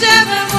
Seven.